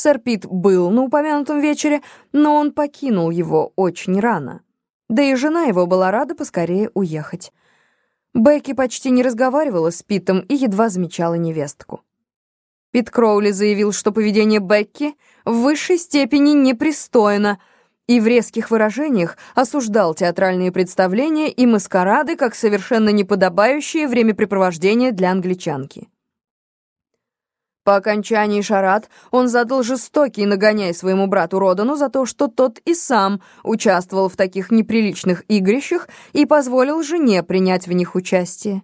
Сэр Пит был на упомянутом вечере, но он покинул его очень рано. Да и жена его была рада поскорее уехать. Бекки почти не разговаривала с Питом и едва замечала невестку. Пит Кроули заявил, что поведение Бекки в высшей степени непристойно, и в резких выражениях осуждал театральные представления и маскарады как совершенно неподобающие времяпрепровождения для англичанки. По окончании шарад он задал жестокий нагоняй своему брату Родану за то, что тот и сам участвовал в таких неприличных игрищах и позволил жене принять в них участие.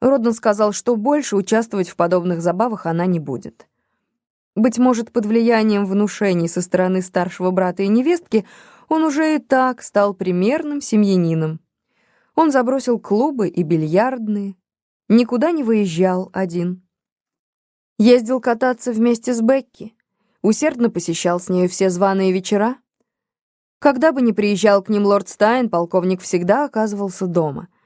Родан сказал, что больше участвовать в подобных забавах она не будет. Быть может, под влиянием внушений со стороны старшего брата и невестки он уже и так стал примерным семьянином. Он забросил клубы и бильярдные, никуда не выезжал один. Ездил кататься вместе с Бекки, усердно посещал с нею все званые вечера. Когда бы ни приезжал к ним лорд Стайн, полковник всегда оказывался дома —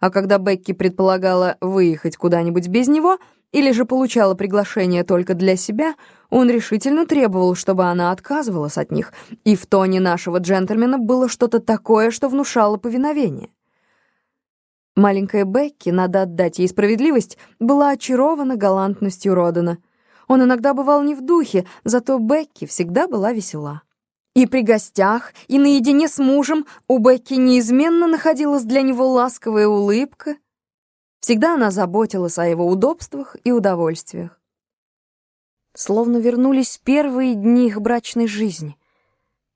а когда Бекки предполагала выехать куда-нибудь без него или же получала приглашение только для себя, он решительно требовал, чтобы она отказывалась от них, и в тоне нашего джентльмена было что-то такое, что внушало повиновение. Маленькая Бекки, надо отдать ей справедливость, была очарована галантностью Родена. Он иногда бывал не в духе, зато Бекки всегда была весела. И при гостях, и наедине с мужем у Бекки неизменно находилась для него ласковая улыбка. Всегда она заботилась о его удобствах и удовольствиях. Словно вернулись первые дни их брачной жизни.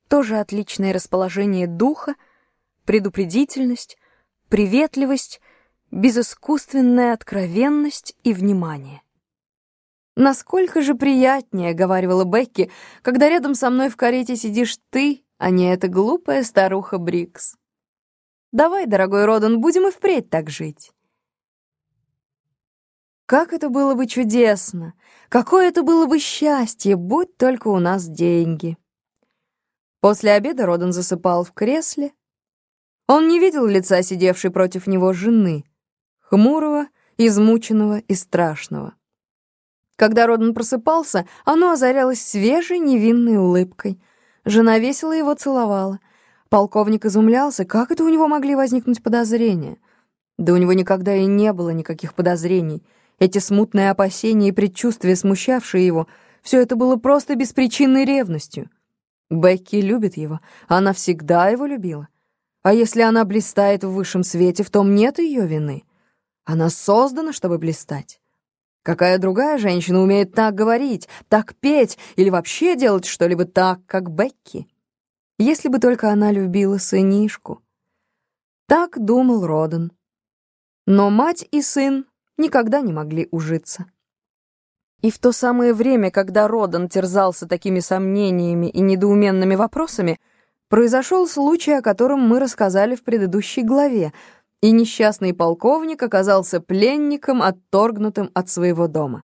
Тоже отличное расположение духа, предупредительность, приветливость, безыскусственная откровенность и внимание. «Насколько же приятнее», — говорила Бекки, «когда рядом со мной в карете сидишь ты, а не эта глупая старуха Брикс. Давай, дорогой Родан, будем и впредь так жить». Как это было бы чудесно! Какое это было бы счастье, будь только у нас деньги! После обеда Родан засыпал в кресле. Он не видел лица сидевшей против него жены, хмурого, измученного и страшного. Когда Родан просыпался, оно озарялось свежей невинной улыбкой. Жена весело его целовала. Полковник изумлялся, как это у него могли возникнуть подозрения. Да у него никогда и не было никаких подозрений. Эти смутные опасения и предчувствия, смущавшие его, все это было просто беспричинной ревностью. Бекки любит его, она всегда его любила. А если она блистает в высшем свете, в том нет ее вины. Она создана, чтобы блистать. Какая другая женщина умеет так говорить, так петь или вообще делать что-либо так, как Бекки? Если бы только она любила сынишку. Так думал Родан. Но мать и сын никогда не могли ужиться. И в то самое время, когда Родан терзался такими сомнениями и недоуменными вопросами, произошел случай, о котором мы рассказали в предыдущей главе — и несчастный полковник оказался пленником, отторгнутым от своего дома.